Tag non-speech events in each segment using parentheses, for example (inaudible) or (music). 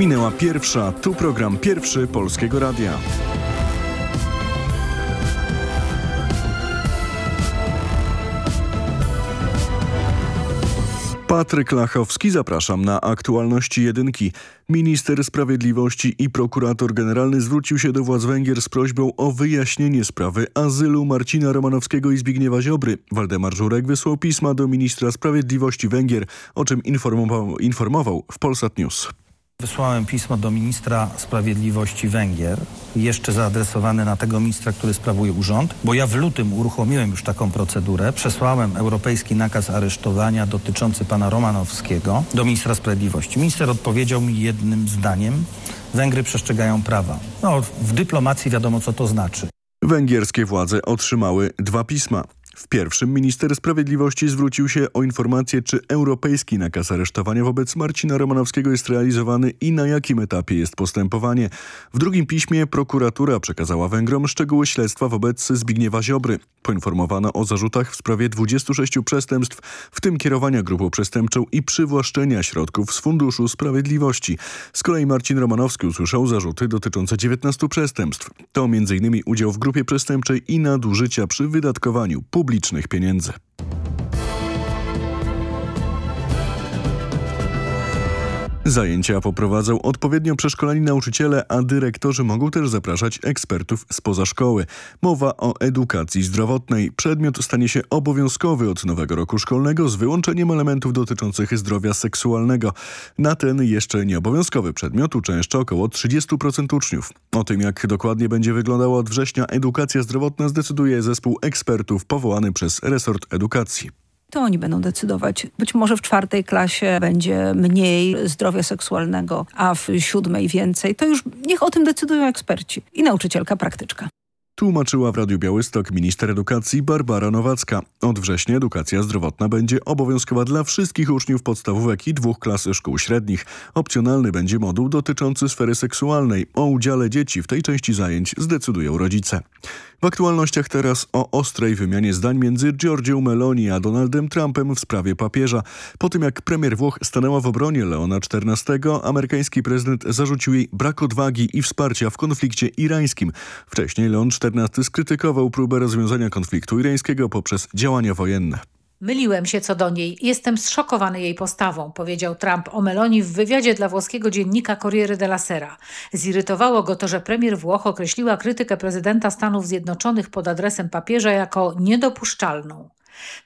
Minęła pierwsza, tu program pierwszy Polskiego Radia. Patryk Lachowski, zapraszam na aktualności jedynki. Minister Sprawiedliwości i prokurator generalny zwrócił się do władz Węgier z prośbą o wyjaśnienie sprawy azylu Marcina Romanowskiego i Zbigniewa Ziobry. Waldemar Żurek wysłał pisma do ministra Sprawiedliwości Węgier, o czym informował, informował w Polsat News. Wysłałem pismo do ministra sprawiedliwości Węgier, jeszcze zaadresowane na tego ministra, który sprawuje urząd, bo ja w lutym uruchomiłem już taką procedurę. Przesłałem europejski nakaz aresztowania dotyczący pana Romanowskiego do ministra sprawiedliwości. Minister odpowiedział mi jednym zdaniem, Węgry przestrzegają prawa. No, w dyplomacji wiadomo, co to znaczy. Węgierskie władze otrzymały dwa pisma. W pierwszym minister sprawiedliwości zwrócił się o informację, czy europejski nakaz aresztowania wobec Marcina Romanowskiego jest realizowany i na jakim etapie jest postępowanie. W drugim piśmie prokuratura przekazała Węgrom szczegóły śledztwa wobec Zbigniewa Ziobry. Poinformowano o zarzutach w sprawie 26 przestępstw, w tym kierowania grupą przestępczą i przywłaszczenia środków z Funduszu Sprawiedliwości. Z kolei Marcin Romanowski usłyszał zarzuty dotyczące 19 przestępstw. To m.in. udział w grupie przestępczej i nadużycia przy wydatkowaniu publicznych pieniędzy. Zajęcia poprowadzą odpowiednio przeszkoleni nauczyciele, a dyrektorzy mogą też zapraszać ekspertów spoza szkoły. Mowa o edukacji zdrowotnej. Przedmiot stanie się obowiązkowy od nowego roku szkolnego z wyłączeniem elementów dotyczących zdrowia seksualnego. Na ten jeszcze nieobowiązkowy przedmiot uczęszcza około 30% uczniów. O tym, jak dokładnie będzie wyglądała od września edukacja zdrowotna zdecyduje zespół ekspertów powołany przez resort edukacji to oni będą decydować. Być może w czwartej klasie będzie mniej zdrowia seksualnego, a w siódmej więcej. To już niech o tym decydują eksperci i nauczycielka praktyczka. Tłumaczyła w Radiu Białystok minister edukacji Barbara Nowacka. Od września edukacja zdrowotna będzie obowiązkowa dla wszystkich uczniów podstawówek i dwóch klas szkół średnich. Opcjonalny będzie moduł dotyczący sfery seksualnej. O udziale dzieci w tej części zajęć zdecydują rodzice. W aktualnościach teraz o ostrej wymianie zdań między Giorgią Meloni a Donaldem Trumpem w sprawie papieża. Po tym jak premier Włoch stanęła w obronie Leona XIV, amerykański prezydent zarzucił jej brak odwagi i wsparcia w konflikcie irańskim. Wcześniej Leon XIV skrytykował próbę rozwiązania konfliktu irańskiego poprzez działania wojenne. Myliłem się co do niej. Jestem zszokowany jej postawą, powiedział Trump o Meloni w wywiadzie dla włoskiego dziennika Corriere della Sera. Zirytowało go to, że premier Włoch określiła krytykę prezydenta Stanów Zjednoczonych pod adresem papieża jako niedopuszczalną.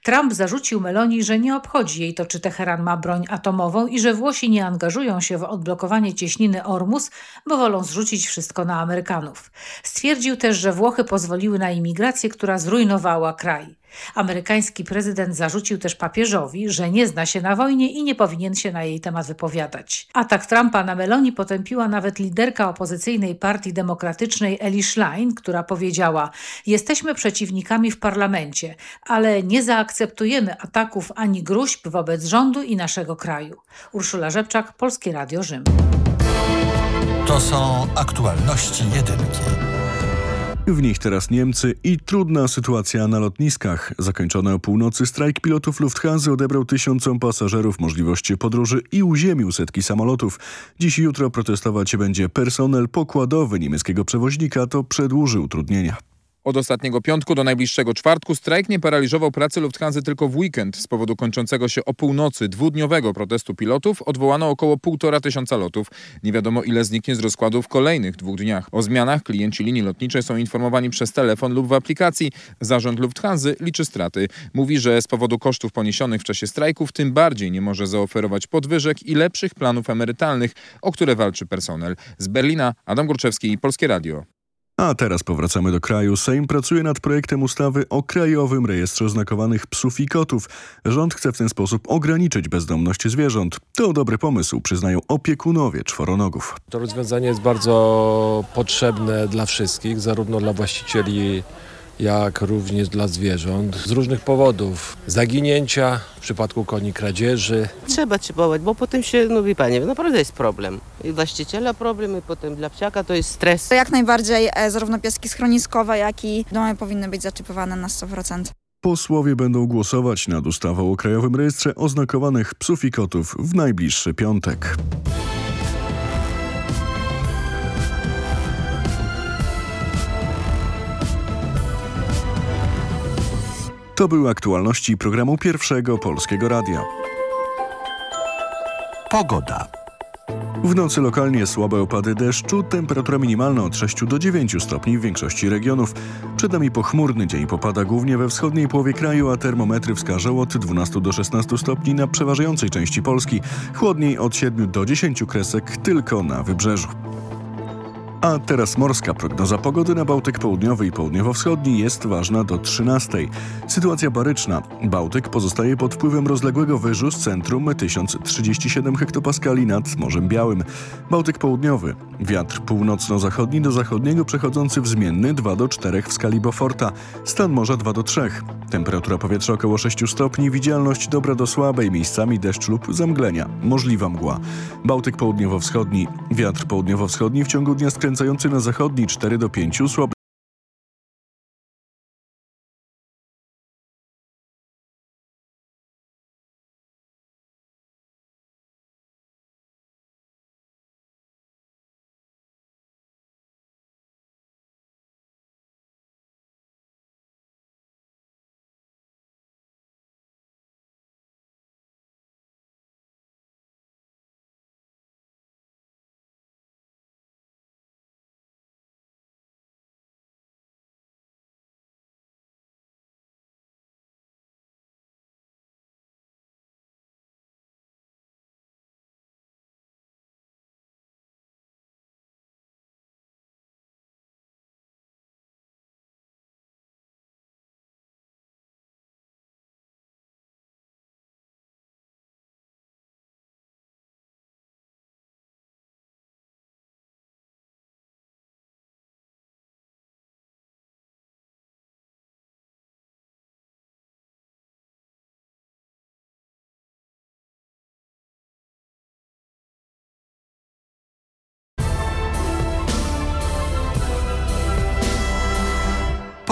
Trump zarzucił Meloni, że nie obchodzi jej to, czy Teheran ma broń atomową i że Włosi nie angażują się w odblokowanie cieśniny Ormus, bo wolą zrzucić wszystko na Amerykanów. Stwierdził też, że Włochy pozwoliły na imigrację, która zrujnowała kraj. Amerykański prezydent zarzucił też papieżowi, że nie zna się na wojnie i nie powinien się na jej temat wypowiadać. Atak Trumpa na Meloni potępiła nawet liderka opozycyjnej Partii Demokratycznej Eli Schlein, która powiedziała: Jesteśmy przeciwnikami w parlamencie, ale nie zaakceptujemy ataków ani gruźb wobec rządu i naszego kraju. Urszula Rzepczak, Polskie Radio Rzym. To są aktualności jedynki. W nich teraz Niemcy i trudna sytuacja na lotniskach. Zakończony o północy strajk pilotów Lufthansa odebrał tysiącom pasażerów możliwości podróży i uziemił setki samolotów. Dziś i jutro protestować będzie personel pokładowy niemieckiego przewoźnika, to przedłuży utrudnienia. Od ostatniego piątku do najbliższego czwartku strajk nie paraliżował pracy Lufthansa tylko w weekend. Z powodu kończącego się o północy dwudniowego protestu pilotów odwołano około półtora tysiąca lotów. Nie wiadomo ile zniknie z rozkładu w kolejnych dwóch dniach. O zmianach klienci linii lotniczej są informowani przez telefon lub w aplikacji. Zarząd Lufthansa liczy straty. Mówi, że z powodu kosztów poniesionych w czasie strajków tym bardziej nie może zaoferować podwyżek i lepszych planów emerytalnych, o które walczy personel. Z Berlina Adam Górczewski, Polskie Radio. A teraz powracamy do kraju. Sejm pracuje nad projektem ustawy o Krajowym Rejestrze Oznakowanych Psów i Kotów. Rząd chce w ten sposób ograniczyć bezdomność zwierząt. To dobry pomysł, przyznają opiekunowie czworonogów. To rozwiązanie jest bardzo potrzebne dla wszystkich, zarówno dla właścicieli jak również dla zwierząt z różnych powodów. Zaginięcia, w przypadku koni kradzieży. Trzeba czypować, bo potem się, no wie pani, naprawdę jest problem. I właściciela problem, i potem dla psiaka to jest stres. Jak najbardziej e, zarówno pieski schroniskowe, jak i domy powinny być zaczepione na 100%. Posłowie będą głosować nad ustawą o Krajowym Rejestrze Oznakowanych Psów i Kotów w najbliższy piątek. To były aktualności programu Pierwszego Polskiego Radia. Pogoda. W nocy lokalnie słabe opady deszczu, temperatura minimalna od 6 do 9 stopni w większości regionów. Przed nami pochmurny dzień popada głównie we wschodniej połowie kraju, a termometry wskażą od 12 do 16 stopni na przeważającej części Polski. Chłodniej od 7 do 10 kresek tylko na wybrzeżu. A teraz morska prognoza pogody na Bałtyk Południowy i Południowo-Wschodni jest ważna do 13. Sytuacja baryczna. Bałtyk pozostaje pod wpływem rozległego wyżu z centrum 1037 hektopaskali nad Morzem Białym. Bałtyk Południowy. Wiatr północno-zachodni do zachodniego przechodzący w zmienny 2 do 4 w skali Beauforta. Stan morza 2 do 3. Temperatura powietrza około 6 stopni, widzialność dobra do słabej, miejscami deszcz lub zamglenia. Możliwa mgła. Bałtyk Południowo-Wschodni. Wiatr południowo-wschodni w ciągu dnia skręcający na zachodni 4 do 5, słaby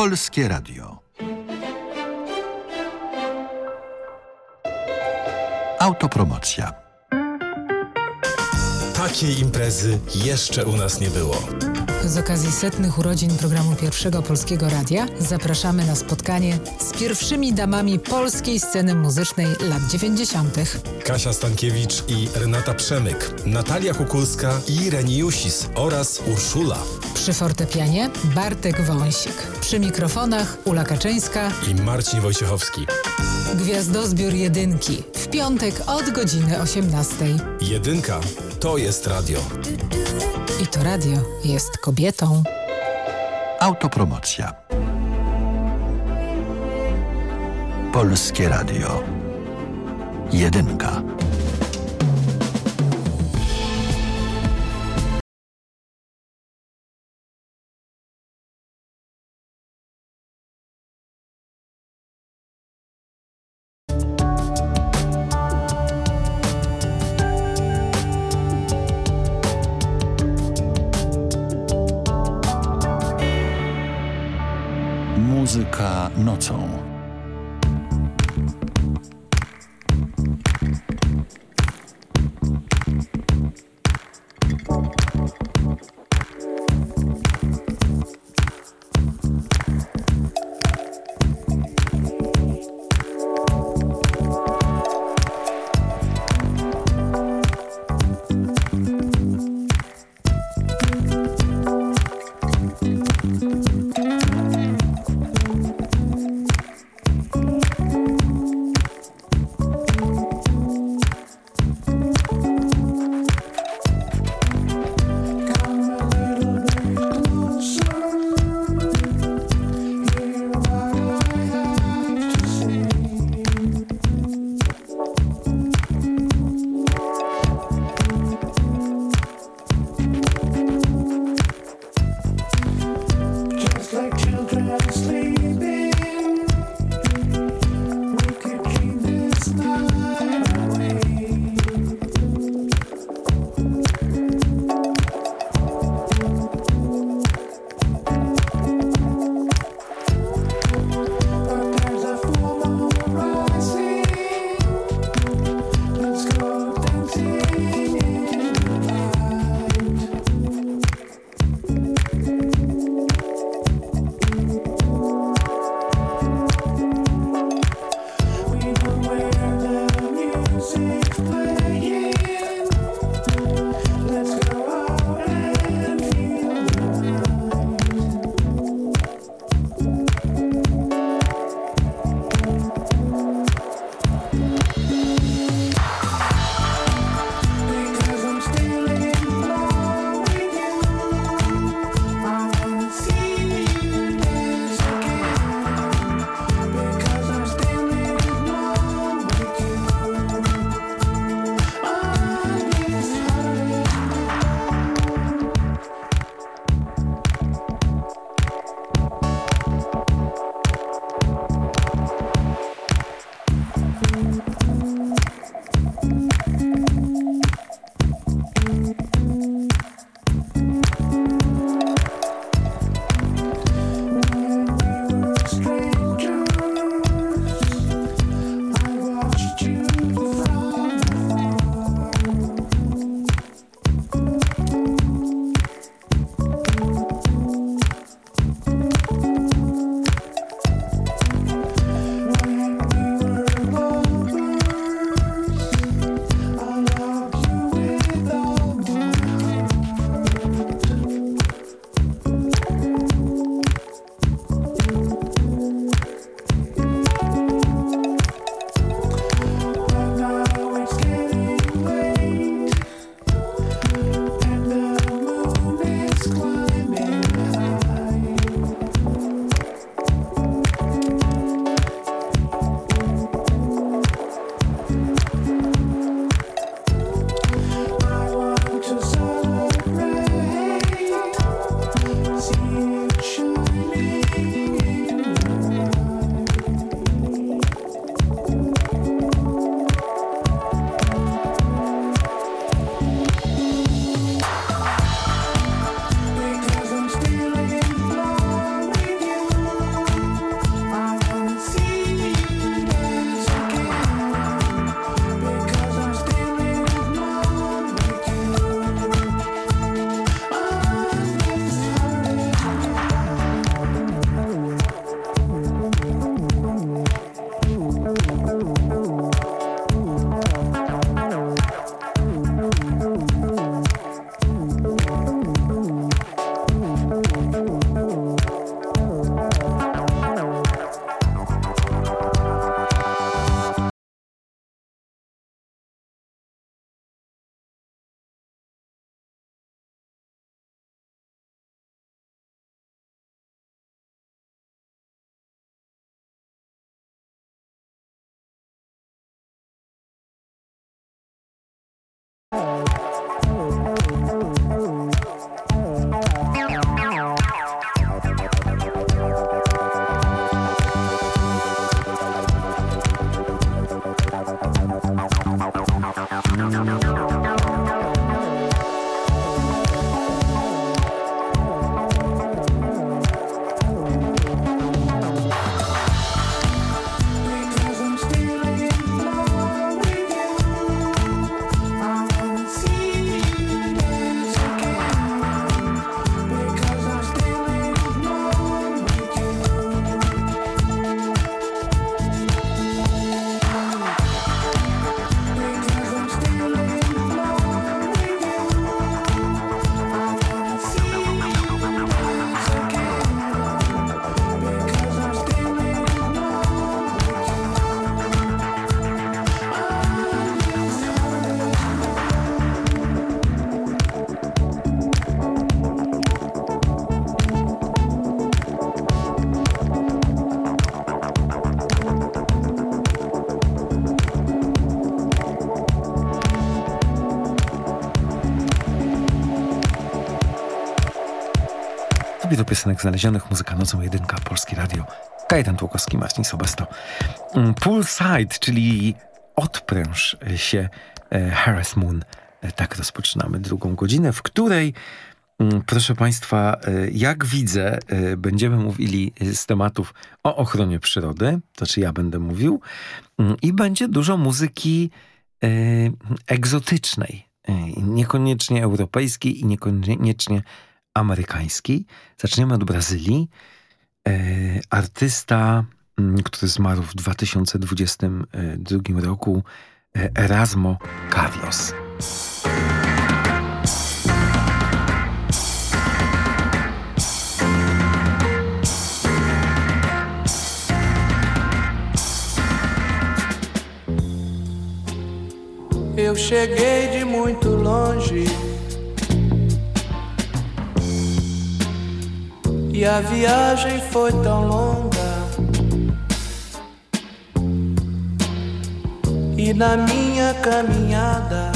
Polskie Radio. Autopromocja. Takiej imprezy jeszcze u nas nie było. Z okazji setnych urodzin programu Pierwszego Polskiego Radia zapraszamy na spotkanie z pierwszymi damami polskiej sceny muzycznej lat 90. Kasia Stankiewicz i Renata Przemyk, Natalia Kukulska i Reni Jusis oraz Urszula. Przy fortepianie Bartek Wąsik. Przy mikrofonach Ula Kaczyńska i Marcin Wojciechowski. Gwiazdozbiór Jedynki w piątek od godziny 18. Jedynka to jest radio. I to radio jest kobietą. Autopromocja. Polskie Radio. Jedynka. Piosenek znalezionych muzyka nocą jedynka Polskie Radio. Kajetan Tłokowski, Marcin Sobesto. Mm, Poolside, czyli odpręż się e, Harris Moon. E, Tak rozpoczynamy drugą godzinę, w której mm, Proszę Państwa, e, jak widzę, będziemy mówili z tematów o ochronie przyrody, to czy ja będę mówił, mm, i będzie dużo muzyki egzotycznej, niekoniecznie europejskiej i niekoniecznie amerykańskiej. Zaczniemy od Brazylii. E, Artysta, mm, który zmarł w 2022 roku, e, Erasmo Carlos. Eu cheguei de muito longe e a viagem foi tão longa. E na minha caminhada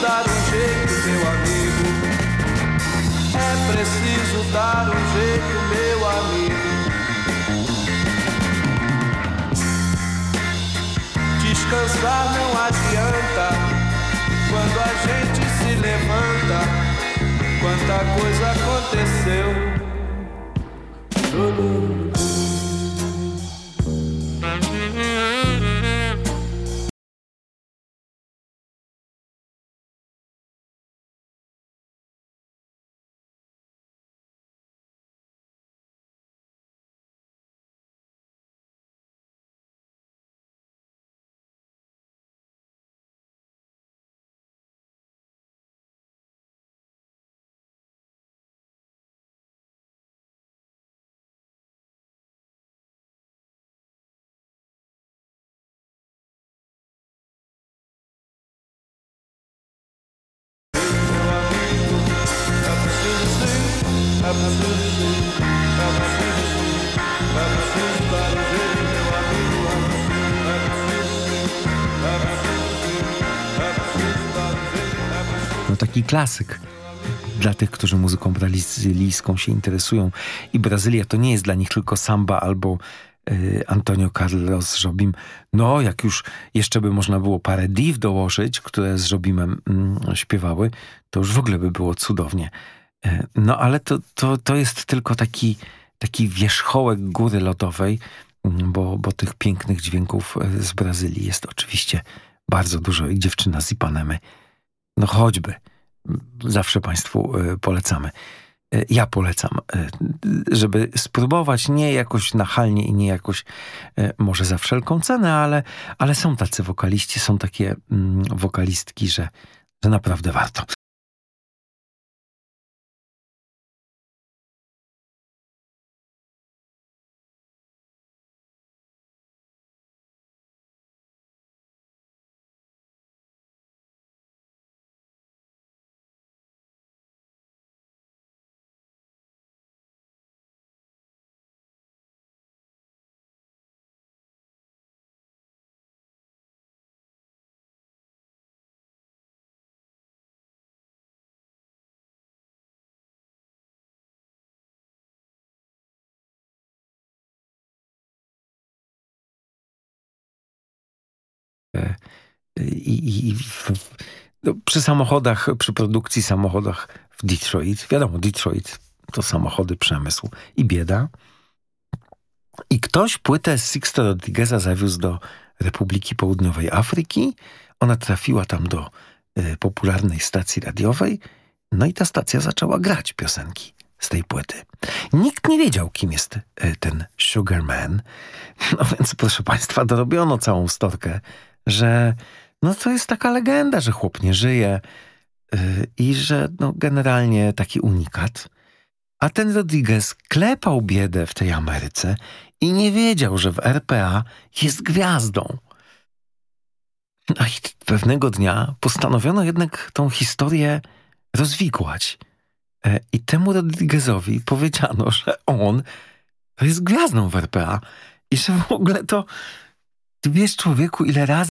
dar um jeito, meu amigo. É preciso dar um jeito, meu amigo. Descansar não adianta quando a gente se levanta. Quanta coisa aconteceu. Taki klasyk dla tych, którzy muzyką brazylijską się interesują. I Brazylia to nie jest dla nich tylko samba albo y, Antonio Carlos Jobim. No, jak już jeszcze by można było parę div dołożyć, które z Jobimem mm, śpiewały, to już w ogóle by było cudownie. E, No, ale to, to, to jest tylko taki, taki wierzchołek góry lodowej, mm, bo, bo tych pięknych dźwięków e, z Brazylii jest oczywiście bardzo dużo. I dziewczyna z Ipanemy, no choćby zawsze Państwu e, polecamy. E, Ja polecam, e, żeby spróbować nie jakoś nachalnie i nie jakoś może za wszelką cenę, ale, ale są tacy wokaliści, są takie mm, wokalistki, że, że naprawdę warto. I, i w, no, przy samochodach, przy produkcji samochodach w Detroit, wiadomo, Detroit to samochody, przemysł i bieda. I ktoś płytę Sixto Rodrigueza zawiózł do Republiki Południowej Afryki. Ona trafiła tam do y, popularnej stacji radiowej. No i ta stacja zaczęła grać piosenki z tej płyty. Nikt nie wiedział, kim jest y, ten Sugarman. (laughs) No więc, proszę Państwa, dorobiono całą storkę, że no to jest taka legenda, że chłop nie żyje y, i że no, generalnie taki unikat. A ten Rodriguez klepał biedę w tej Ameryce i nie wiedział, że w RPA jest gwiazdą. No i pewnego dnia postanowiono jednak tą historię rozwikłać. E, I temu Rodriguezowi powiedziano, że on jest gwiazdą w RPA i że w ogóle to ty wiesz człowieku, ile razy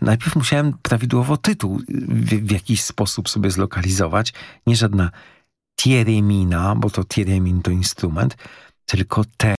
najpierw musiałem prawidłowo tytuł w, w jakiś sposób sobie zlokalizować. Nie żadna tieremina, bo to tieremin to instrument, tylko te